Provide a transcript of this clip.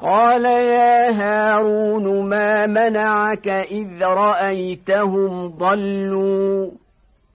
قال يا هارون ما منعك إذ رأيتهم ضلوا